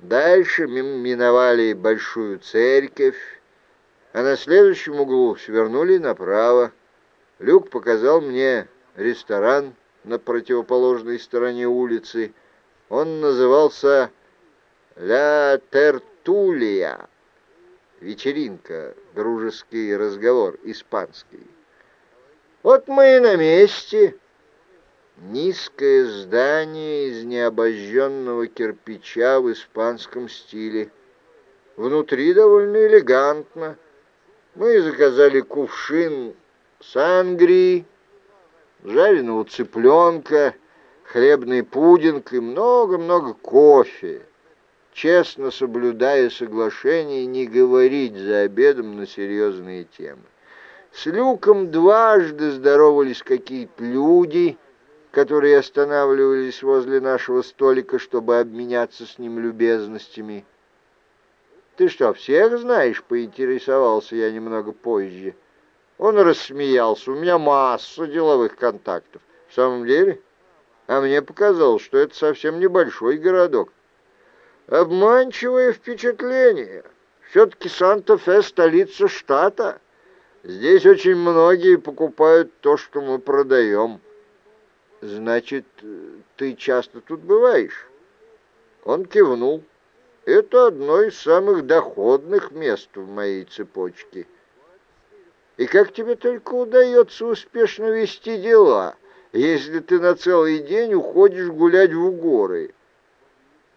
Дальше миновали большую церковь, а на следующем углу свернули направо. Люк показал мне ресторан на противоположной стороне улицы. Он назывался «Ля Тертулия» — вечеринка, дружеский разговор, испанский. Вот мы и на месте. Низкое здание из необожженного кирпича в испанском стиле. Внутри довольно элегантно. Мы заказали кувшин сангрии, жареного цыпленка, хлебный пудинг и много-много кофе, честно соблюдая соглашение не говорить за обедом на серьезные темы. С Люком дважды здоровались какие-то люди, которые останавливались возле нашего столика, чтобы обменяться с ним любезностями. «Ты что, всех знаешь?» — поинтересовался я немного позже. — он рассмеялся. «У меня масса деловых контактов. В самом деле? А мне показалось, что это совсем небольшой городок. Обманчивое впечатление. Все-таки Санта-Фе — столица штата. Здесь очень многие покупают то, что мы продаем. Значит, ты часто тут бываешь?» Он кивнул. «Это одно из самых доходных мест в моей цепочке». И как тебе только удается успешно вести дела, если ты на целый день уходишь гулять в горы?»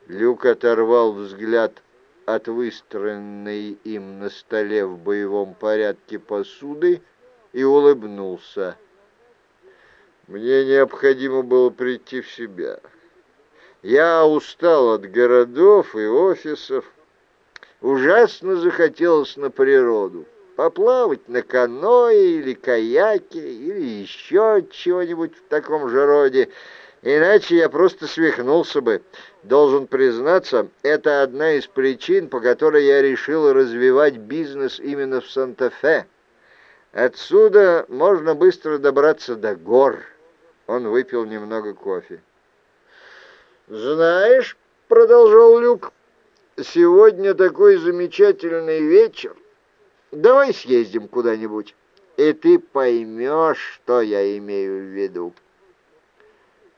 Люк оторвал взгляд от выстроенной им на столе в боевом порядке посуды и улыбнулся. «Мне необходимо было прийти в себя. Я устал от городов и офисов. Ужасно захотелось на природу поплавать на каное или каяке, или еще чего-нибудь в таком же роде. Иначе я просто свихнулся бы. Должен признаться, это одна из причин, по которой я решил развивать бизнес именно в Санта-Фе. Отсюда можно быстро добраться до гор. Он выпил немного кофе. «Знаешь, — продолжал Люк, — сегодня такой замечательный вечер. Давай съездим куда-нибудь, и ты поймешь, что я имею в виду.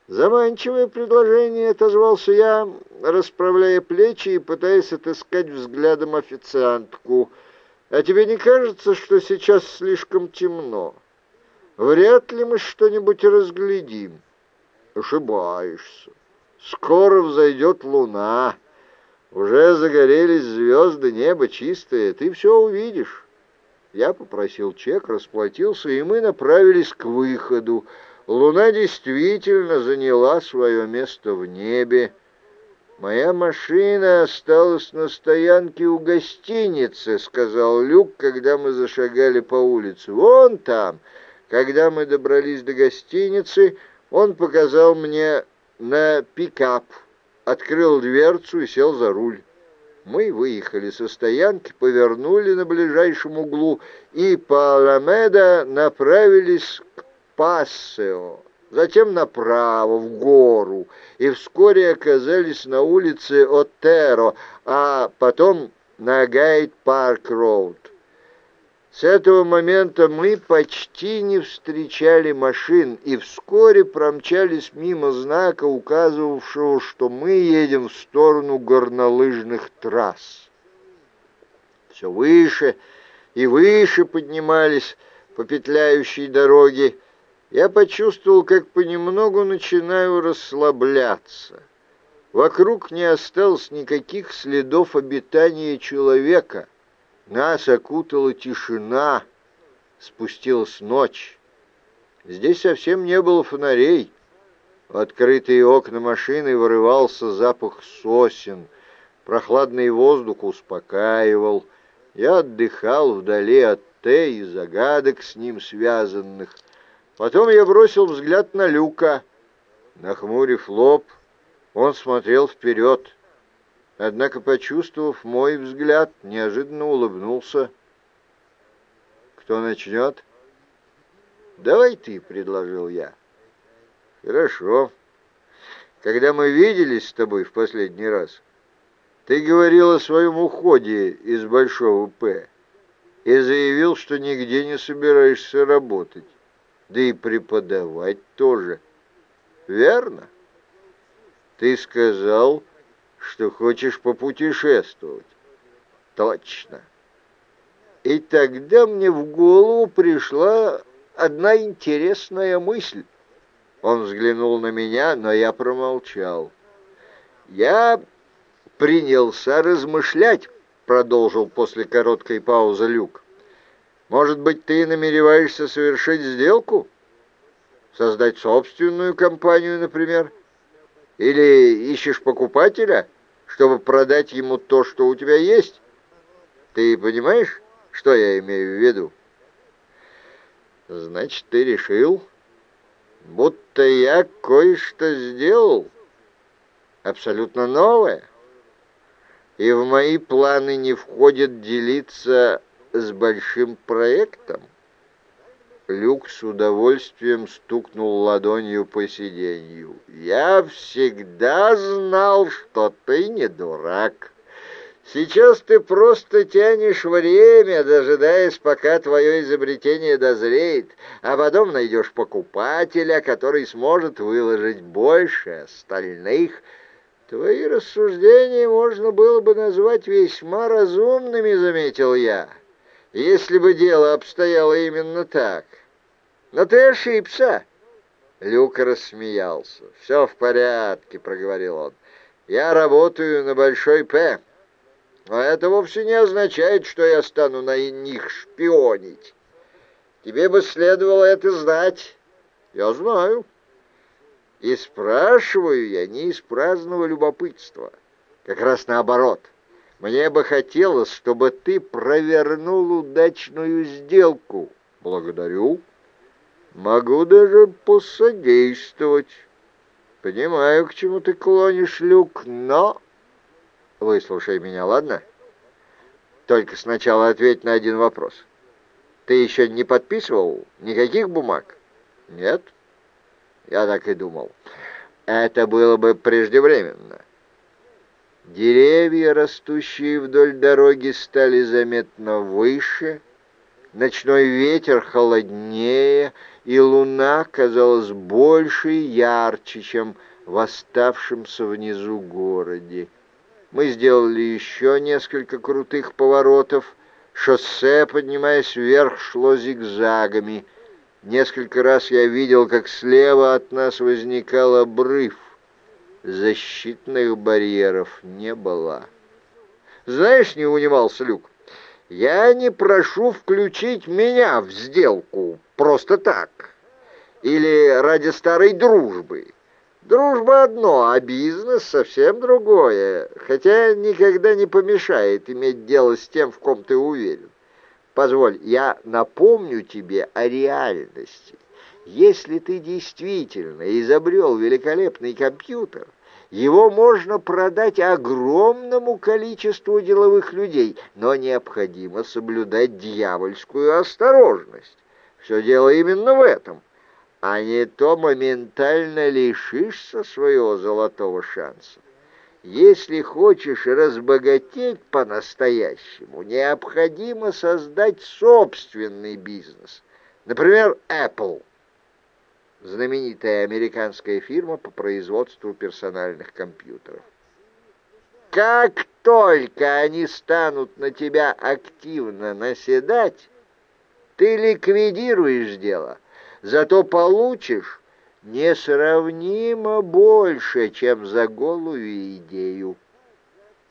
Заманчивое предложение, отозвался я, расправляя плечи и пытаясь отыскать взглядом официантку. А тебе не кажется, что сейчас слишком темно? Вряд ли мы что-нибудь разглядим. Ошибаешься. Скоро взойдет луна. Уже загорелись звезды, небо чистое, ты все увидишь. Я попросил чек, расплатился, и мы направились к выходу. Луна действительно заняла свое место в небе. «Моя машина осталась на стоянке у гостиницы», — сказал Люк, когда мы зашагали по улице. «Вон там». Когда мы добрались до гостиницы, он показал мне на пикап, открыл дверцу и сел за руль. Мы выехали со стоянки, повернули на ближайшем углу и по Аламеда направились к Пасео, затем направо, в гору, и вскоре оказались на улице Отеро, а потом на Гайд-Парк-Роуд. С этого момента мы почти не встречали машин и вскоре промчались мимо знака, указывавшего, что мы едем в сторону горнолыжных трасс. Все выше и выше поднимались по петляющей дороге. Я почувствовал, как понемногу начинаю расслабляться. Вокруг не осталось никаких следов обитания человека — нас окутала тишина, спустилась ночь. Здесь совсем не было фонарей. В открытые окна машины вырывался запах сосен. Прохладный воздух успокаивал. Я отдыхал вдали от Т и загадок с ним связанных. Потом я бросил взгляд на Люка. Нахмурив лоб, он смотрел вперед. Однако, почувствовав мой взгляд, неожиданно улыбнулся. «Кто начнет?» «Давай ты», — предложил я. «Хорошо. Когда мы виделись с тобой в последний раз, Ты говорил о своем уходе из Большого П и заявил, что нигде не собираешься работать, да и преподавать тоже. Верно? Ты сказал, что хочешь попутешествовать. Точно. И тогда мне в голову пришла одна интересная мысль. Он взглянул на меня, но я промолчал. Я принялся размышлять, продолжил после короткой паузы Люк. Может быть, ты намереваешься совершить сделку? Создать собственную компанию, например? Или ищешь покупателя, чтобы продать ему то, что у тебя есть? Ты понимаешь, что я имею в виду? Значит, ты решил, будто я кое-что сделал, абсолютно новое, и в мои планы не входит делиться с большим проектом. Люк с удовольствием стукнул ладонью по сиденью. «Я всегда знал, что ты не дурак. Сейчас ты просто тянешь время, дожидаясь, пока твое изобретение дозреет, а потом найдешь покупателя, который сможет выложить больше остальных». Твои рассуждения можно было бы назвать весьма разумными, заметил я если бы дело обстояло именно так. Но ты ошибся. Люка рассмеялся. «Все в порядке», — проговорил он. «Я работаю на Большой П. Но это вовсе не означает, что я стану на них шпионить. Тебе бы следовало это знать». «Я знаю». И спрашиваю я не из праздного любопытства. Как раз наоборот — мне бы хотелось, чтобы ты провернул удачную сделку. Благодарю. Могу даже посодействовать. Понимаю, к чему ты клонишь, Люк, но... Выслушай меня, ладно? Только сначала ответь на один вопрос. Ты еще не подписывал никаких бумаг? Нет? Я так и думал. Это было бы преждевременно. Деревья, растущие вдоль дороги, стали заметно выше, ночной ветер холоднее, и луна казалась больше и ярче, чем в оставшемся внизу городе. Мы сделали еще несколько крутых поворотов. Шоссе, поднимаясь вверх, шло зигзагами. Несколько раз я видел, как слева от нас возникал обрыв защитных барьеров не было. «Знаешь, — не унимался Люк, — я не прошу включить меня в сделку просто так, или ради старой дружбы. Дружба одно, а бизнес совсем другое, хотя никогда не помешает иметь дело с тем, в ком ты уверен. Позволь, я напомню тебе о реальности. Если ты действительно изобрел великолепный компьютер, его можно продать огромному количеству деловых людей, но необходимо соблюдать дьявольскую осторожность. Все дело именно в этом. А не то моментально лишишься своего золотого шанса. Если хочешь разбогатеть по-настоящему, необходимо создать собственный бизнес. Например, Apple – знаменитая американская фирма по производству персональных компьютеров. Как только они станут на тебя активно наседать, ты ликвидируешь дело, зато получишь несравнимо больше, чем за голую идею.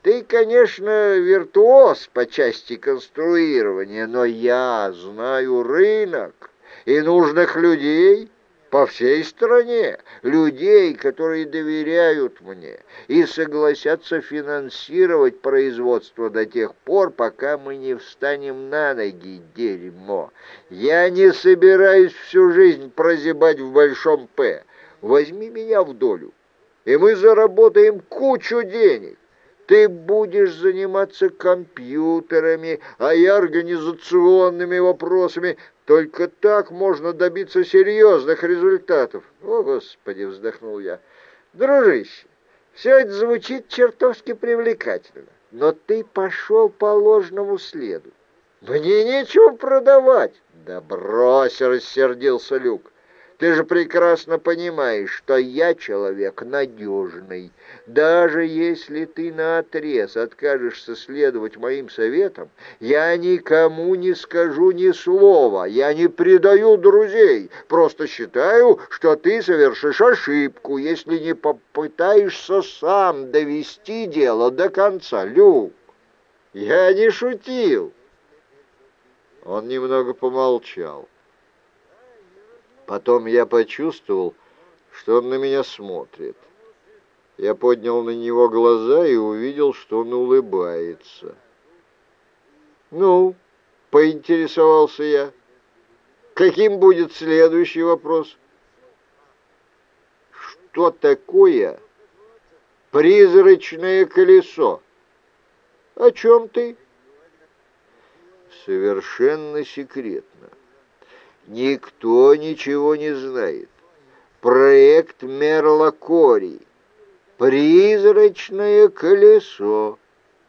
Ты, конечно, виртуоз по части конструирования, но я знаю рынок и нужных людей, по всей стране людей, которые доверяют мне и согласятся финансировать производство до тех пор, пока мы не встанем на ноги, дерьмо. Я не собираюсь всю жизнь прозябать в Большом П. Возьми меня в долю, и мы заработаем кучу денег. Ты будешь заниматься компьютерами, а я организационными вопросами. Только так можно добиться серьезных результатов. О, Господи, вздохнул я. Дружище, Все это звучит чертовски привлекательно, но ты пошел по ложному следу. Мне нечего продавать. Да брось, рассердился Люк. Ты же прекрасно понимаешь, что я человек надежный. Даже если ты наотрез откажешься следовать моим советам, я никому не скажу ни слова, я не предаю друзей, просто считаю, что ты совершишь ошибку, если не попытаешься сам довести дело до конца, Люк. Я не шутил. Он немного помолчал. Потом я почувствовал, что он на меня смотрит. Я поднял на него глаза и увидел, что он улыбается. «Ну?» — поинтересовался я. «Каким будет следующий вопрос?» «Что такое призрачное колесо?» «О чем ты?» «Совершенно секретно. Никто ничего не знает. Проект Мерлокорий. Призрачное колесо.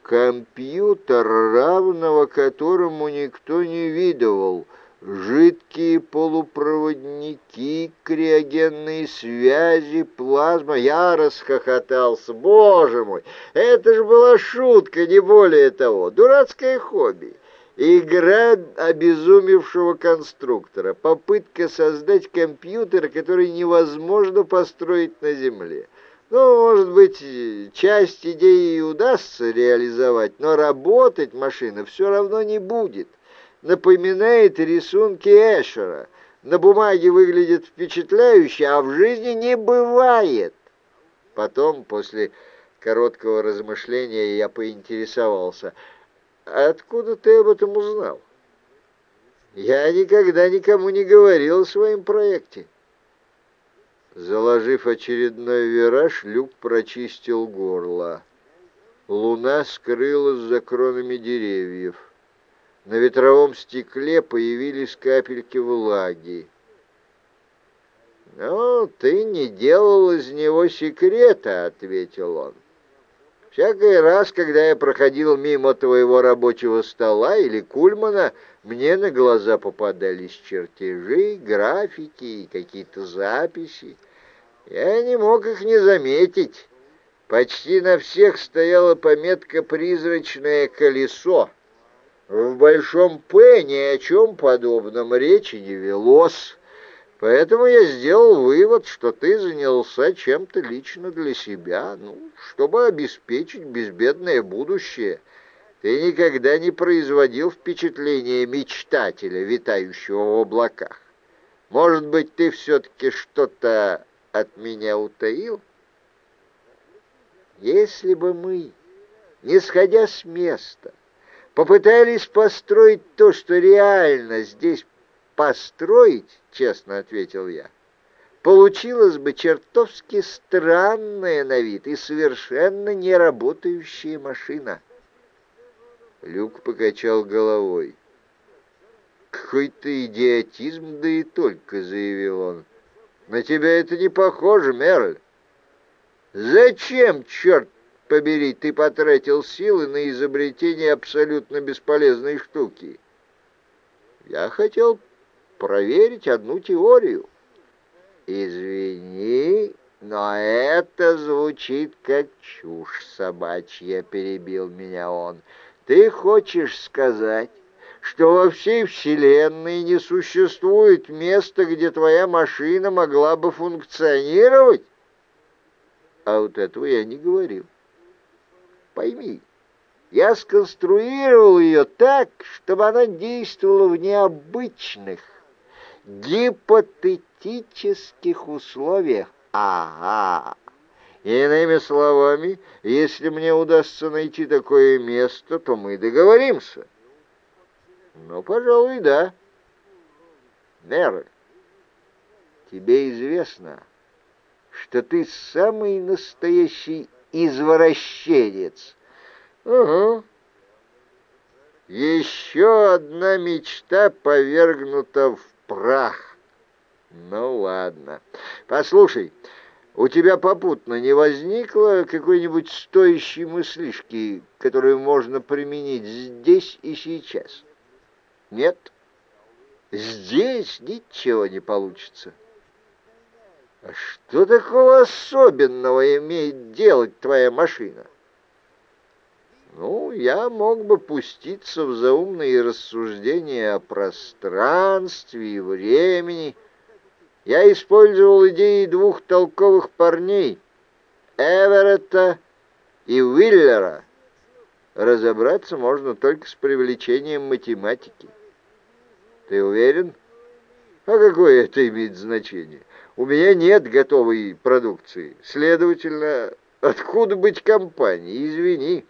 Компьютер, равного которому никто не видывал. Жидкие полупроводники, криогенные связи, плазма. Я расхохотался. Боже мой, это же была шутка, не более того. Дурацкое хобби. Игра обезумевшего конструктора. Попытка создать компьютер, который невозможно построить на Земле. Ну, может быть, часть идеи удастся реализовать, но работать машина все равно не будет. Напоминает рисунки Эшера. На бумаге выглядит впечатляюще, а в жизни не бывает. Потом, после короткого размышления, я поинтересовался – Откуда ты об этом узнал? Я никогда никому не говорил о своем проекте. Заложив очередной вираж, Люк прочистил горло. Луна скрылась за кронами деревьев. На ветровом стекле появились капельки влаги. «Ну, ты не делал из него секрета», — ответил он. Всякий раз, когда я проходил мимо твоего рабочего стола или кульмана, мне на глаза попадались чертежи, графики и какие-то записи. Я не мог их не заметить. Почти на всех стояла пометка «Призрачное колесо». В Большом П ни о чем подобном речи не велось. Поэтому я сделал вывод, что ты занялся чем-то лично для себя, ну, чтобы обеспечить безбедное будущее. Ты никогда не производил впечатления мечтателя, витающего в облаках. Может быть, ты все-таки что-то от меня утаил? Если бы мы, не сходя с места, попытались построить то, что реально здесь построить, честно ответил я, получилась бы чертовски странная на вид и совершенно не работающая машина. Люк покачал головой. «Какой-то идиотизм, да и только», — заявил он. «На тебя это не похоже, Мерль. Зачем, черт побери, ты потратил силы на изобретение абсолютно бесполезной штуки?» «Я хотел проверить одну теорию. «Извини, но это звучит как чушь собачья», — перебил меня он. «Ты хочешь сказать, что во всей Вселенной не существует места, где твоя машина могла бы функционировать?» А вот этого я не говорил. Пойми, я сконструировал ее так, чтобы она действовала в необычных, гипотетических условиях. Ага. Иными словами, если мне удастся найти такое место, то мы договоримся. Ну, пожалуй, да. Мерль, тебе известно, что ты самый настоящий извращенец. Угу. Еще одна мечта повергнута в прах. Ну ладно. Послушай, у тебя попутно не возникло какой-нибудь стоящей мыслишки, которую можно применить здесь и сейчас? Нет? Здесь ничего не получится. А что такого особенного имеет делать твоя машина? Ну, я мог бы пуститься в заумные рассуждения о пространстве и времени, я использовал идеи двух толковых парней, Эверетта и Уиллера. Разобраться можно только с привлечением математики. Ты уверен? А какое это имеет значение? У меня нет готовой продукции. Следовательно, откуда быть компанией? Извини.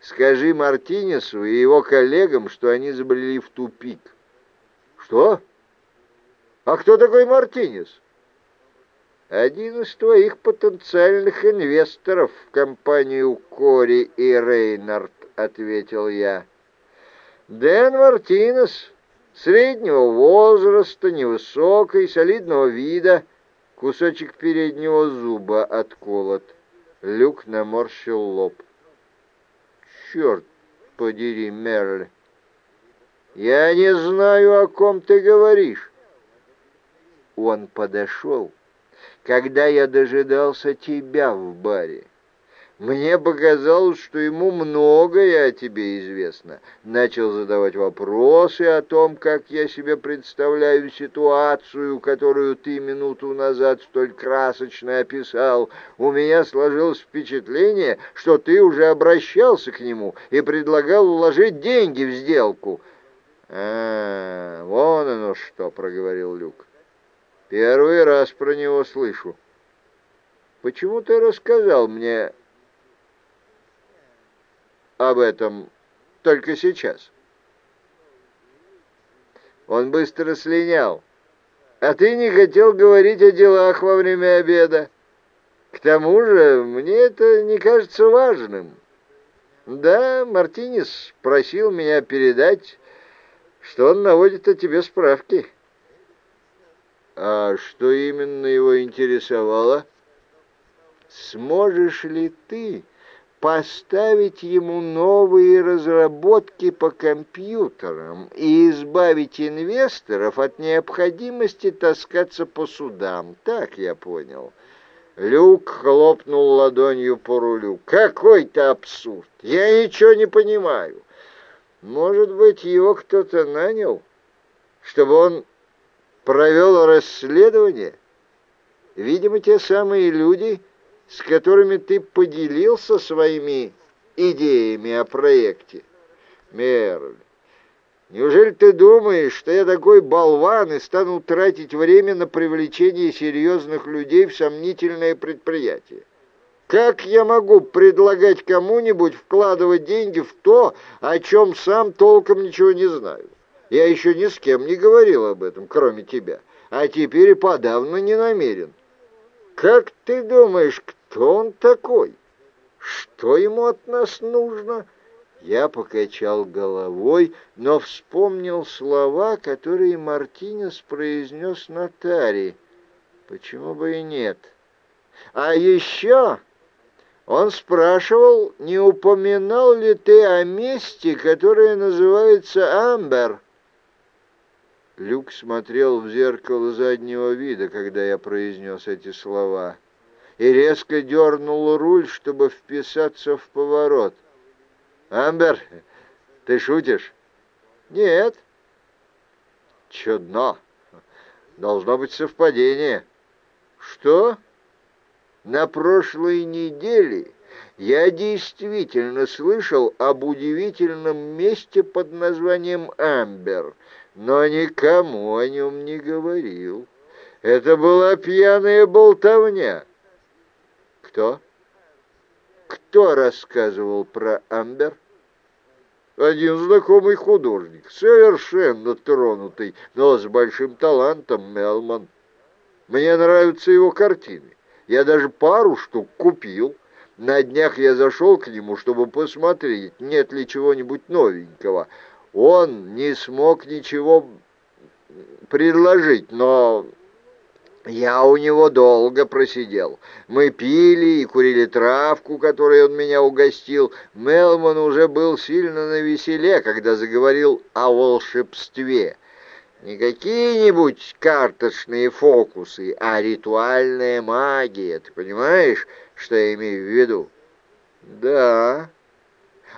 Скажи Мартинесу и его коллегам, что они забрели в тупик. Что? А кто такой Мартинес? Один из твоих потенциальных инвесторов в компанию Кори и Рейнард, ответил я. Дэн Мартинес, среднего возраста, невысокой, солидного вида, кусочек переднего зуба отколот. Люк наморщил лоб. Черт подери, Мерли, я не знаю, о ком ты говоришь. Он подошел, когда я дожидался тебя в баре. Мне показалось, что ему многое о тебе известно. Начал задавать вопросы о том, как я себе представляю ситуацию, которую ты минуту назад столь красочно описал. У меня сложилось впечатление, что ты уже обращался к нему и предлагал уложить деньги в сделку. «А, вон оно что», — проговорил Люк. Первый раз про него слышу. Почему ты рассказал мне об этом только сейчас? Он быстро слинял. А ты не хотел говорить о делах во время обеда. К тому же мне это не кажется важным. Да, Мартинес просил меня передать, что он наводит о тебе справки. А что именно его интересовало? Сможешь ли ты поставить ему новые разработки по компьютерам и избавить инвесторов от необходимости таскаться по судам? Так я понял. Люк хлопнул ладонью по рулю. Какой-то абсурд! Я ничего не понимаю. Может быть, его кто-то нанял, чтобы он провел расследование. Видимо, те самые люди, с которыми ты поделился своими идеями о проекте. Мерль, неужели ты думаешь, что я такой болван и стану тратить время на привлечение серьезных людей в сомнительное предприятие? Как я могу предлагать кому-нибудь вкладывать деньги в то, о чем сам толком ничего не знаю? Я еще ни с кем не говорил об этом, кроме тебя, а теперь и подавно не намерен. Как ты думаешь, кто он такой? Что ему от нас нужно?» Я покачал головой, но вспомнил слова, которые Мартинес произнес на таре. Почему бы и нет? А еще он спрашивал, не упоминал ли ты о месте, которое называется Амбер. Люк смотрел в зеркало заднего вида, когда я произнес эти слова, и резко дернул руль, чтобы вписаться в поворот. «Амбер, ты шутишь?» «Нет». «Чудно. Должно быть совпадение». «Что?» «На прошлой неделе...» Я действительно слышал об удивительном месте под названием Амбер, но никому о нем не говорил. Это была пьяная болтовня. Кто? Кто рассказывал про Амбер? Один знакомый художник, совершенно тронутый, но с большим талантом Мелман. Мне нравятся его картины. Я даже пару штук купил. На днях я зашел к нему, чтобы посмотреть, нет ли чего-нибудь новенького. Он не смог ничего предложить, но Я у него долго просидел. Мы пили и курили травку, которой он меня угостил. Мелман уже был сильно на веселе, когда заговорил о волшебстве. Не какие-нибудь карточные фокусы, а ритуальная магия. Ты понимаешь, что я имею в виду? Да.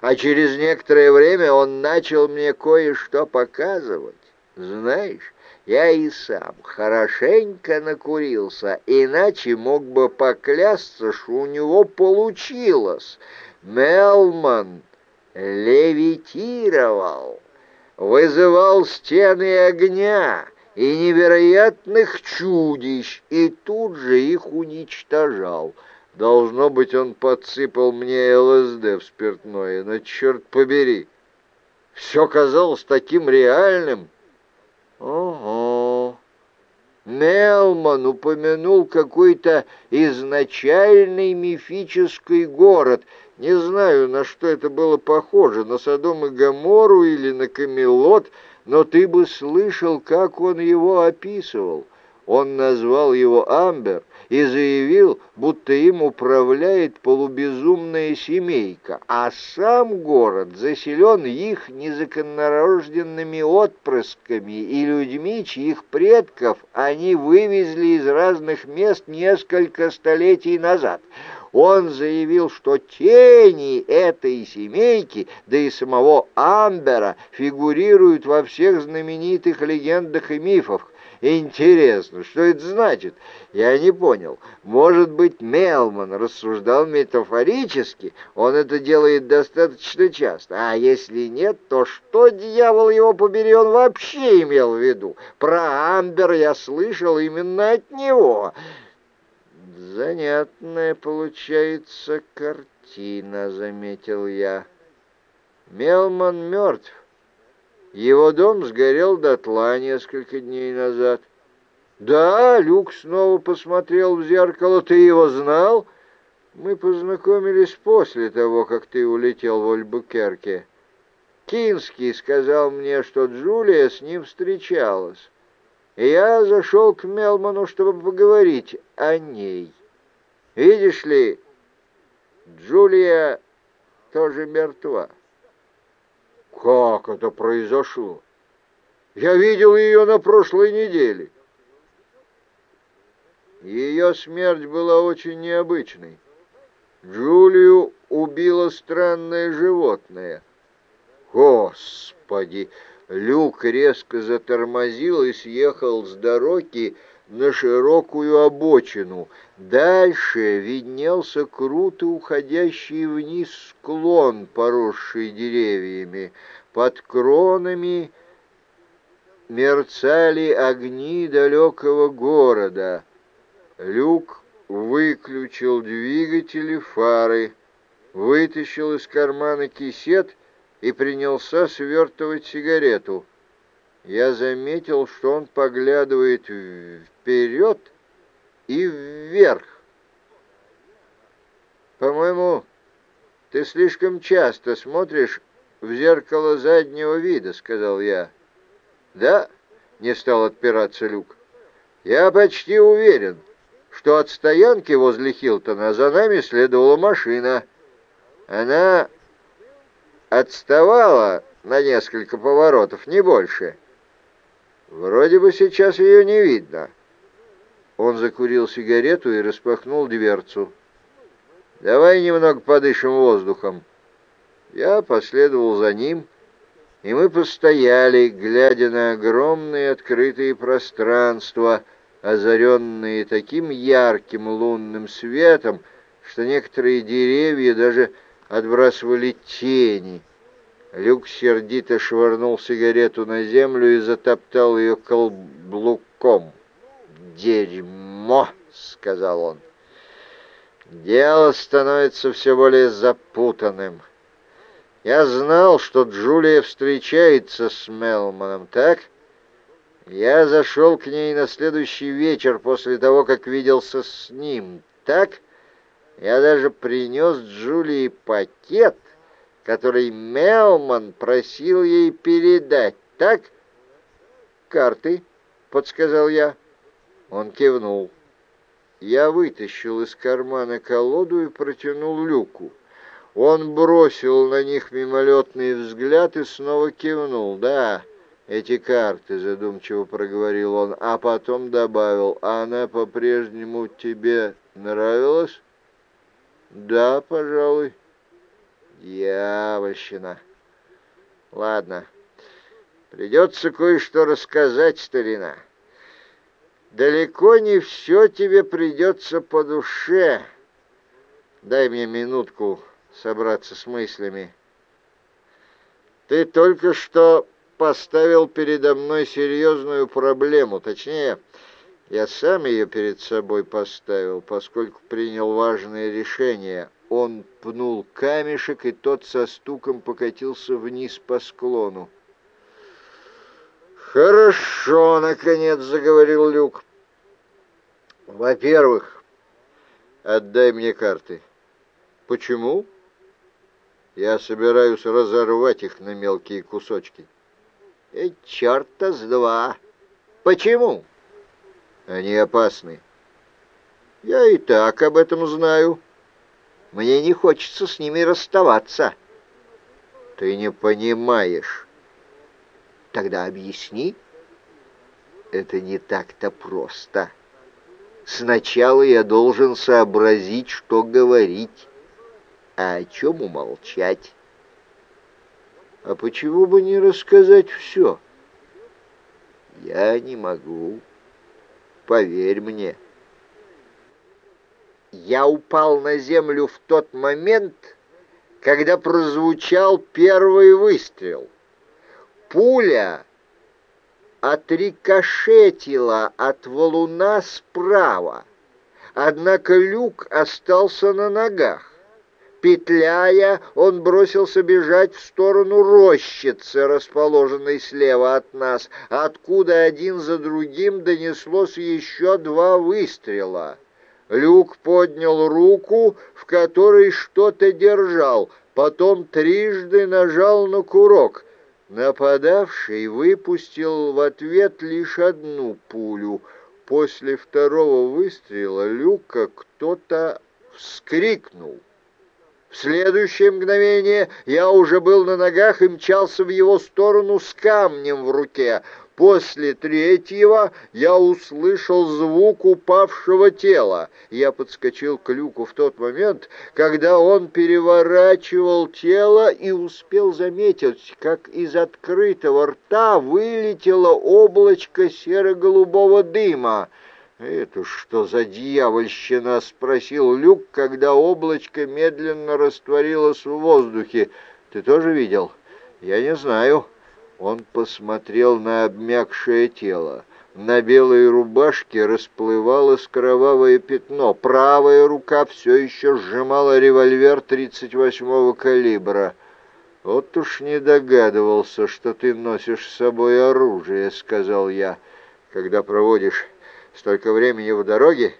А через некоторое время он начал мне кое-что показывать. Знаешь, я и сам хорошенько накурился, иначе мог бы поклясться, что у него получилось. Мелман левитировал, вызывал стены огня и невероятных чудищ, и тут же их уничтожал. Должно быть, он подсыпал мне ЛСД в спиртное, но черт побери. Все казалось таким реальным, Ого! Мелман упомянул какой-то изначальный мифический город. Не знаю, на что это было похоже, на Содом и Гоморру или на Камелот, но ты бы слышал, как он его описывал. Он назвал его Амбер и заявил, будто им управляет полубезумная семейка, а сам город заселен их незаконнорожденными отпрысками и людьми, чьих предков они вывезли из разных мест несколько столетий назад. Он заявил, что тени этой семейки, да и самого Амбера, фигурируют во всех знаменитых легендах и мифах, Интересно, что это значит? Я не понял. Может быть, Мелман рассуждал метафорически? Он это делает достаточно часто. А если нет, то что, дьявол его побери, он вообще имел в виду? Про Амбер я слышал именно от него. Занятная получается картина, заметил я. Мелман мертв. Его дом сгорел дотла несколько дней назад. Да, Люк снова посмотрел в зеркало. Ты его знал? Мы познакомились после того, как ты улетел в Альбукерке. Кинский сказал мне, что Джулия с ним встречалась. Я зашел к Мелману, чтобы поговорить о ней. Видишь ли, Джулия тоже мертва. Как это произошло? Я видел ее на прошлой неделе. Ее смерть была очень необычной. Джулию убило странное животное. Господи! Люк резко затормозил и съехал с дороги на широкую обочину. Дальше виднелся круто уходящий вниз склон, поросший деревьями. Под кронами мерцали огни далекого города. Люк выключил двигатели фары, вытащил из кармана кисет и принялся свертывать сигарету. Я заметил, что он поглядывает вперед и вверх. По-моему, ты слишком часто смотришь в зеркало заднего вида, сказал я. Да, не стал отпираться Люк. Я почти уверен, что от стоянки возле Хилтона за нами следовала машина. Она отставала на несколько поворотов, не больше. Вроде бы сейчас ее не видно. Он закурил сигарету и распахнул дверцу. «Давай немного подышим воздухом». Я последовал за ним, и мы постояли, глядя на огромные открытые пространства, озаренные таким ярким лунным светом, что некоторые деревья даже отбрасывали тени — Люк сердито швырнул сигарету на землю и затоптал ее колблуком. «Дерьмо!» — сказал он. «Дело становится все более запутанным. Я знал, что Джулия встречается с Мелманом, так? Я зашел к ней на следующий вечер после того, как виделся с ним, так? Я даже принес Джулии пакет» который Мелман просил ей передать, так? Карты, подсказал я. Он кивнул. Я вытащил из кармана колоду и протянул люку. Он бросил на них мимолетный взгляд и снова кивнул. «Да, эти карты», — задумчиво проговорил он, а потом добавил, «А она по-прежнему тебе нравилась?» «Да, пожалуй». «Дьявольщина». «Ладно, придется кое-что рассказать, старина. Далеко не все тебе придется по душе. Дай мне минутку собраться с мыслями. Ты только что поставил передо мной серьезную проблему, точнее, я сам ее перед собой поставил, поскольку принял важное решение. Он пнул камешек, и тот со стуком покатился вниз по склону. «Хорошо», — наконец заговорил Люк. «Во-первых, отдай мне карты». «Почему?» Я собираюсь разорвать их на мелкие кусочки. И э, черта с два. Почему? Они опасны. Я и так об этом знаю. Мне не хочется с ними расставаться. Ты не понимаешь. Тогда объясни. Это не так-то просто. Сначала я должен сообразить, что говорить а о чем умолчать? А почему бы не рассказать все? Я не могу. Поверь мне. Я упал на землю в тот момент, когда прозвучал первый выстрел. Пуля отрикошетила от валуна справа, однако люк остался на ногах. Петляя, он бросился бежать в сторону рощицы, расположенной слева от нас, откуда один за другим донеслось еще два выстрела. Люк поднял руку, в которой что-то держал, потом трижды нажал на курок. Нападавший выпустил в ответ лишь одну пулю. После второго выстрела Люка кто-то вскрикнул. В следующее мгновение я уже был на ногах и мчался в его сторону с камнем в руке. После третьего я услышал звук упавшего тела. Я подскочил к люку в тот момент, когда он переворачивал тело и успел заметить, как из открытого рта вылетело облачко серо-голубого дыма. «Это что за дьявольщина?» — спросил Люк, когда облачко медленно растворилось в воздухе. «Ты тоже видел?» «Я не знаю». Он посмотрел на обмякшее тело. На белой рубашке расплывалось кровавое пятно. Правая рука все еще сжимала револьвер 38-го калибра. «Вот уж не догадывался, что ты носишь с собой оружие», — сказал я. «Когда проводишь столько времени в дороге,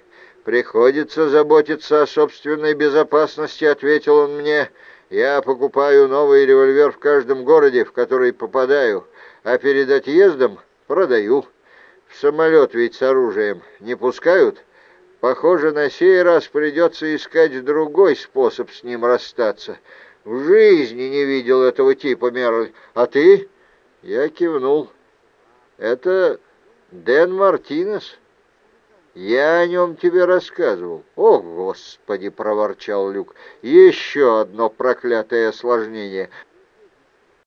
приходится заботиться о собственной безопасности», — ответил он мне. «Я покупаю новый револьвер в каждом городе, в который попадаю, а перед отъездом продаю. В самолет ведь с оружием не пускают. Похоже, на сей раз придется искать другой способ с ним расстаться. В жизни не видел этого типа, Мерль. А ты?» Я кивнул. «Это Дэн Мартинес». Я о нем тебе рассказывал. О, Господи, проворчал Люк. Еще одно проклятое осложнение.